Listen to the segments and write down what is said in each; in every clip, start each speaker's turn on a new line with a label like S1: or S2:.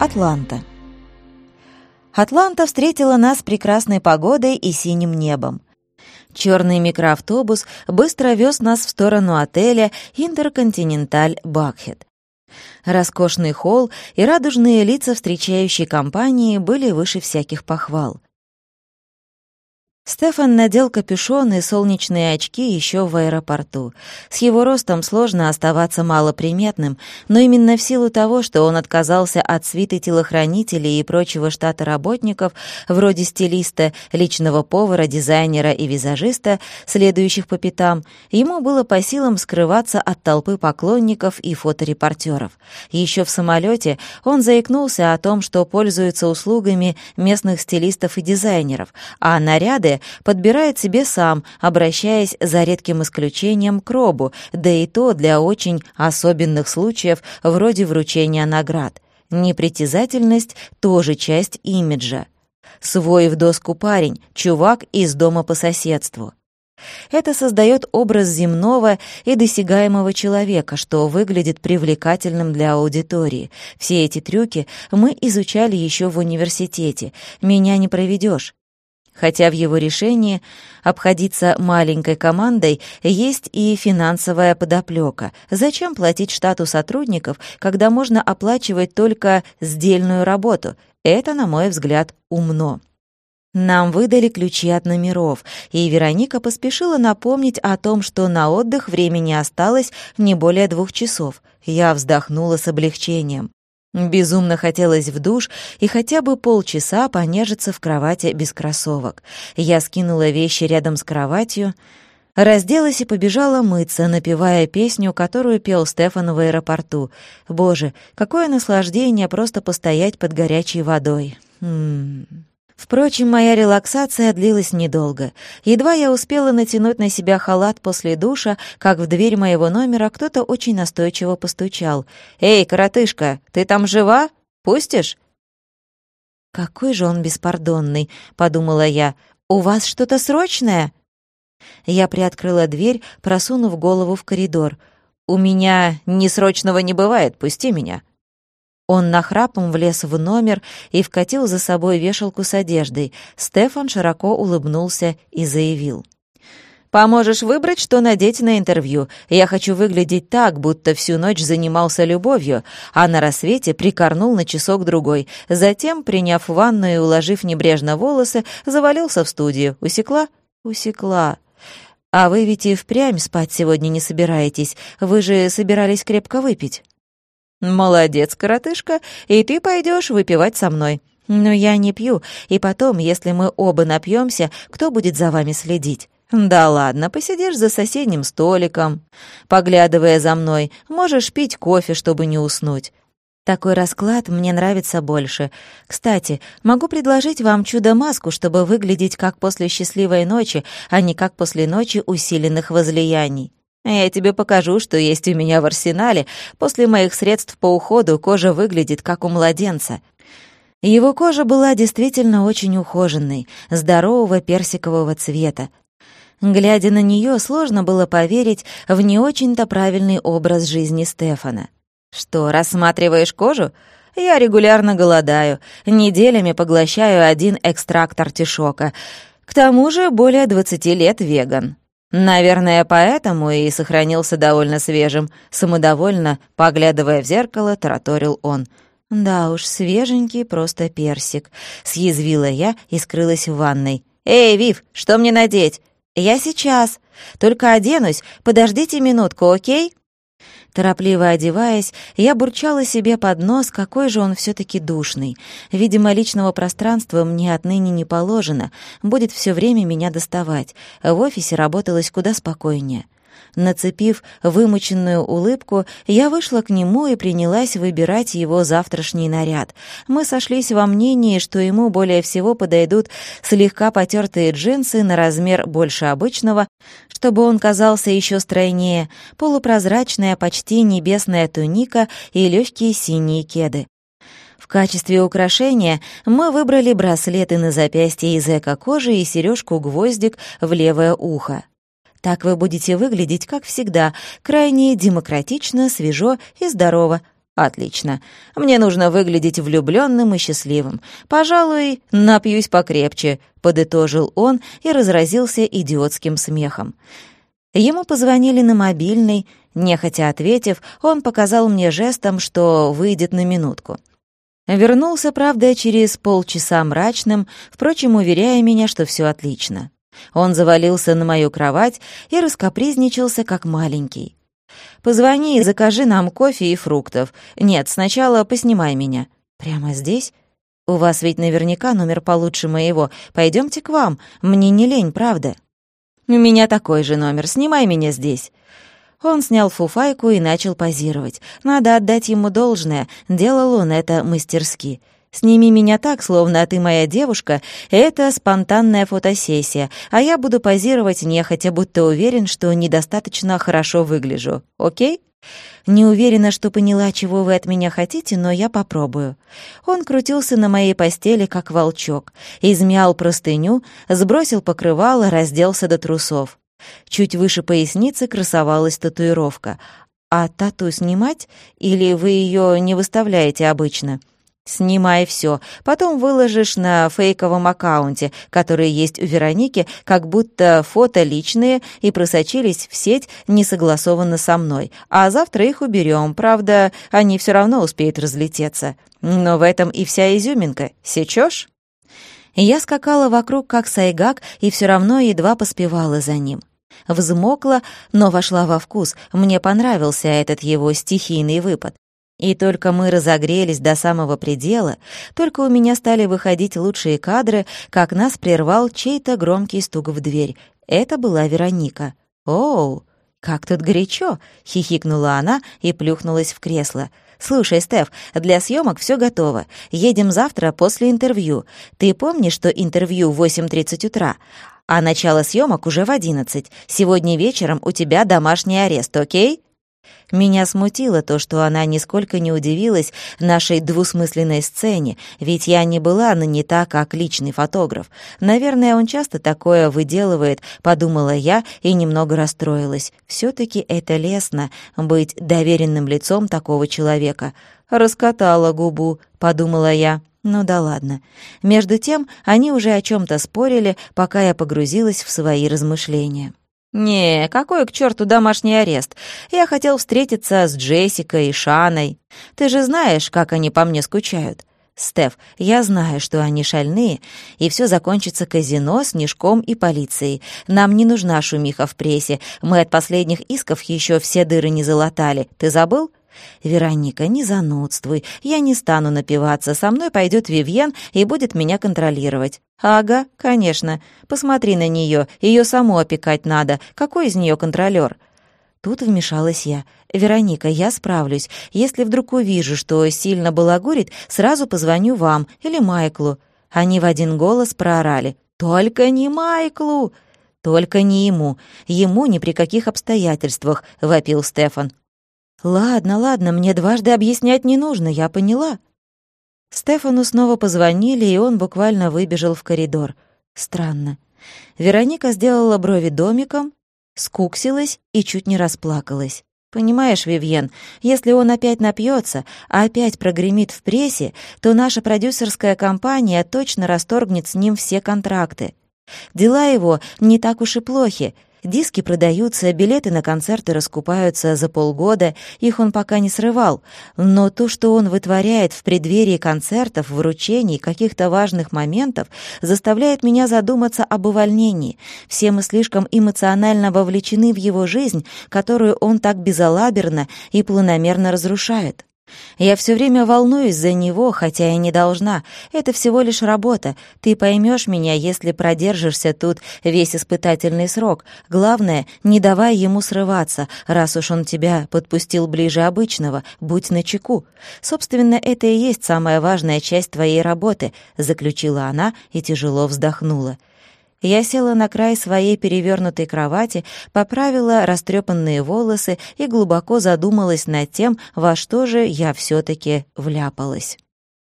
S1: Атланта. Атланта встретила нас прекрасной погодой и синим небом. Черный микроавтобус быстро вез нас в сторону отеля «Интерконтиненталь Бакхед». Роскошный холл и радужные лица встречающей компании были выше всяких похвал. Стефан надел капюшон и солнечные очки еще в аэропорту. С его ростом сложно оставаться малоприметным, но именно в силу того, что он отказался от свиты телохранителей и прочего штата работников, вроде стилиста, личного повара, дизайнера и визажиста, следующих по пятам, ему было по силам скрываться от толпы поклонников и фоторепортеров. Еще в самолете он заикнулся о том, что пользуется услугами местных стилистов и дизайнеров, а наряды подбирает себе сам, обращаясь за редким исключением к робу, да и то для очень особенных случаев вроде вручения наград. Непритязательность — тоже часть имиджа. Свой в доску парень, чувак из дома по соседству. Это создает образ земного и досягаемого человека, что выглядит привлекательным для аудитории. Все эти трюки мы изучали еще в университете. Меня не проведешь. Хотя в его решении обходиться маленькой командой есть и финансовая подоплека. Зачем платить штату сотрудников, когда можно оплачивать только сдельную работу? Это, на мой взгляд, умно. Нам выдали ключи от номеров, и Вероника поспешила напомнить о том, что на отдых времени осталось не более двух часов. Я вздохнула с облегчением. Безумно хотелось в душ и хотя бы полчаса понежиться в кровати без кроссовок. Я скинула вещи рядом с кроватью, разделась и побежала мыться, напевая песню, которую пел Стефан в аэропорту. Боже, какое наслаждение просто постоять под горячей водой. М -м -м. Впрочем, моя релаксация длилась недолго. Едва я успела натянуть на себя халат после душа, как в дверь моего номера кто-то очень настойчиво постучал. «Эй, коротышка, ты там жива? Пустишь?» «Какой же он беспардонный», — подумала я. «У вас что-то срочное?» Я приоткрыла дверь, просунув голову в коридор. «У меня несрочного не бывает, пусти меня», он нахрапом влез в номер и вкатил за собой вешалку с одеждой. Стефан широко улыбнулся и заявил. «Поможешь выбрать, что надеть на интервью. Я хочу выглядеть так, будто всю ночь занимался любовью, а на рассвете прикорнул на часок-другой. Затем, приняв ванну и уложив небрежно волосы, завалился в студию. Усекла? Усекла. А вы ведь и впрямь спать сегодня не собираетесь. Вы же собирались крепко выпить». «Молодец, коротышка, и ты пойдешь выпивать со мной. Но я не пью, и потом, если мы оба напьемся, кто будет за вами следить?» «Да ладно, посидишь за соседним столиком, поглядывая за мной, можешь пить кофе, чтобы не уснуть. Такой расклад мне нравится больше. Кстати, могу предложить вам чудо-маску, чтобы выглядеть как после счастливой ночи, а не как после ночи усиленных возлияний. Я тебе покажу, что есть у меня в арсенале. После моих средств по уходу кожа выглядит как у младенца. Его кожа была действительно очень ухоженной, здорового персикового цвета. Глядя на нее, сложно было поверить в не очень-то правильный образ жизни Стефана. «Что, рассматриваешь кожу?» «Я регулярно голодаю, неделями поглощаю один экстракт артишока. К тому же более двадцати лет веган». Наверное, поэтому и сохранился довольно свежим. Самодовольно, поглядывая в зеркало, тараторил он. «Да уж, свеженький просто персик», — съязвила я и скрылась в ванной. «Эй, Вив, что мне надеть?» «Я сейчас. Только оденусь. Подождите минутку, окей?» Торопливо одеваясь, я бурчала себе под нос, какой же он все таки душный. Видимо, личного пространства мне отныне не положено, будет все время меня доставать. В офисе работалось куда спокойнее. Нацепив вымученную улыбку, я вышла к нему и принялась выбирать его завтрашний наряд. Мы сошлись во мнении, что ему более всего подойдут слегка потертые джинсы на размер больше обычного, чтобы он казался еще стройнее, полупрозрачная, почти небесная туника и легкие синие кеды. В качестве украшения мы выбрали браслеты на запястье из эко-кожи и сережку-гвоздик в левое ухо. Так вы будете выглядеть, как всегда, крайне демократично, свежо и здорово. Отлично. Мне нужно выглядеть влюбленным и счастливым. Пожалуй, напьюсь покрепче, подытожил он и разразился идиотским смехом. Ему позвонили на мобильный, нехотя ответив, он показал мне жестом, что выйдет на минутку. Вернулся, правда, через полчаса мрачным, впрочем, уверяя меня, что все отлично. Он завалился на мою кровать и раскопризничался, как маленький. Позвони и закажи нам кофе и фруктов. Нет, сначала поснимай меня. Прямо здесь? У вас ведь наверняка номер получше моего. Пойдемте к вам. Мне не лень, правда? У меня такой же номер. Снимай меня здесь. Он снял фуфайку и начал позировать. Надо отдать ему должное. Делал он это мастерски. Сними меня так, словно ты моя девушка, это спонтанная фотосессия, а я буду позировать нехотя, будто уверен, что недостаточно хорошо выгляжу. Окей? Не уверена, что поняла, чего вы от меня хотите, но я попробую. Он крутился на моей постели, как волчок, измял простыню, сбросил покрывало, разделся до трусов. Чуть выше поясницы красовалась татуировка. А тату снимать? Или вы ее не выставляете обычно? Снимай все, потом выложишь на фейковом аккаунте, который есть у Вероники, как будто фото личные и просочились в сеть несогласованно со мной. А завтра их уберем, правда, они все равно успеют разлететься. Но в этом и вся изюминка. Сечешь? Я скакала вокруг, как сайгак, и все равно едва поспевала за ним. Взмокла, но вошла во вкус. Мне понравился этот его стихийный выпад. И только мы разогрелись до самого предела, только у меня стали выходить лучшие кадры, как нас прервал чей-то громкий стук в дверь. Это была Вероника. «Оу, как тут горячо!» — хихикнула она и плюхнулась в кресло. «Слушай, Стеф, для съемок все готово. Едем завтра после интервью. Ты помнишь, что интервью в 8.30 утра? А начало съемок уже в 11. Сегодня вечером у тебя домашний арест, окей?» Меня смутило то, что она нисколько не удивилась нашей двусмысленной сцене, ведь я не была нанята как личный фотограф. Наверное, он часто такое выделывает, подумала я и немного расстроилась. все таки это лестно — быть доверенным лицом такого человека. Раскатала губу, подумала я. Ну да ладно. Между тем, они уже о чем то спорили, пока я погрузилась в свои размышления. «Не, какой к черту домашний арест? Я хотел встретиться с Джессикой и Шаной. Ты же знаешь, как они по мне скучают. Стеф, я знаю, что они шальные, и все закончится казино, снежком и полицией. Нам не нужна шумиха в прессе. Мы от последних исков еще все дыры не залатали. Ты забыл?» «Вероника, не занудствуй. Я не стану напиваться. Со мной пойдет Вивьен и будет меня контролировать». «Ага, конечно. Посмотри на нее. Ее саму опекать надо. Какой из нее контролер? Тут вмешалась я. «Вероника, я справлюсь. Если вдруг увижу, что сильно балагурит, сразу позвоню вам или Майклу». Они в один голос проорали. «Только не Майклу!» «Только не ему. Ему ни при каких обстоятельствах», — вопил Стефан. «Ладно, ладно, мне дважды объяснять не нужно, я поняла». Стефану снова позвонили, и он буквально выбежал в коридор. Странно. Вероника сделала брови домиком, скуксилась и чуть не расплакалась. «Понимаешь, Вивьен, если он опять напьется, а опять прогремит в прессе, то наша продюсерская компания точно расторгнет с ним все контракты. Дела его не так уж и плохи, Диски продаются, билеты на концерты раскупаются за полгода, их он пока не срывал. Но то, что он вытворяет в преддверии концертов, вручений, каких-то важных моментов, заставляет меня задуматься об увольнении. Все мы слишком эмоционально вовлечены в его жизнь, которую он так безалаберно и планомерно разрушает. Я все время волнуюсь за него, хотя и не должна. Это всего лишь работа. Ты поймешь меня, если продержишься тут весь испытательный срок. Главное, не давай ему срываться, раз уж он тебя подпустил ближе обычного. Будь начеку. Собственно, это и есть самая важная часть твоей работы, заключила она и тяжело вздохнула. Я села на край своей перевернутой кровати, поправила растрепанные волосы и глубоко задумалась над тем, во что же я все таки вляпалась.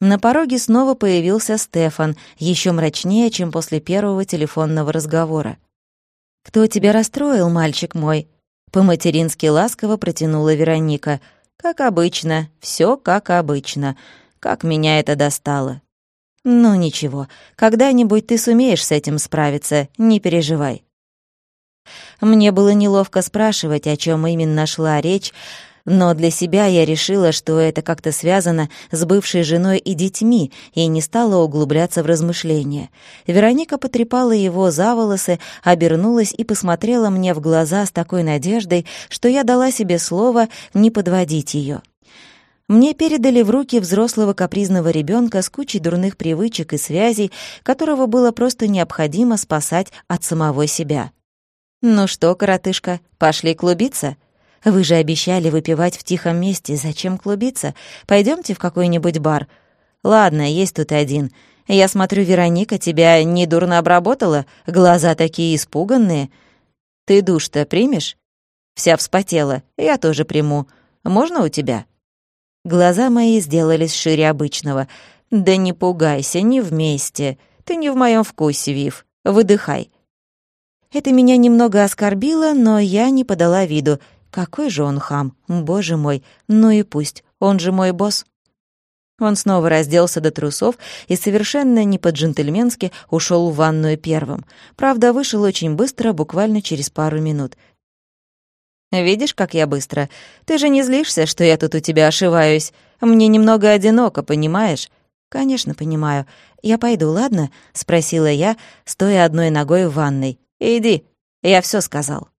S1: На пороге снова появился Стефан, еще мрачнее, чем после первого телефонного разговора. «Кто тебя расстроил, мальчик мой?» По-матерински ласково протянула Вероника. Как обычно, все как обычно. Как меня это достало. Ну ничего, когда-нибудь ты сумеешь с этим справиться, не переживай. Мне было неловко спрашивать, о чем именно шла речь, но для себя я решила, что это как-то связано с бывшей женой и детьми, и не стала углубляться в размышления. Вероника потрепала его за волосы, обернулась и посмотрела мне в глаза с такой надеждой, что я дала себе слово не подводить ее. Мне передали в руки взрослого капризного ребенка с кучей дурных привычек и связей, которого было просто необходимо спасать от самого себя. «Ну что, коротышка, пошли клубиться?» Вы же обещали выпивать в тихом месте. Зачем клубиться? Пойдемте в какой-нибудь бар. Ладно, есть тут один. Я смотрю, Вероника тебя недурно обработала. Глаза такие испуганные. Ты душ-то примешь? Вся вспотела. Я тоже приму. Можно у тебя?» Глаза мои сделались шире обычного. «Да не пугайся, не вместе. Ты не в моем вкусе, Вив. Выдыхай». Это меня немного оскорбило, но я не подала виду. Какой же он хам, боже мой, ну и пусть, он же мой босс. Он снова разделся до трусов и совершенно не по-джентльменски ушел в ванную первым. Правда, вышел очень быстро, буквально через пару минут. «Видишь, как я быстро? Ты же не злишься, что я тут у тебя ошиваюсь? Мне немного одиноко, понимаешь?» «Конечно, понимаю. Я пойду, ладно?» — спросила я, стоя одной ногой в ванной. «Иди, я все сказал».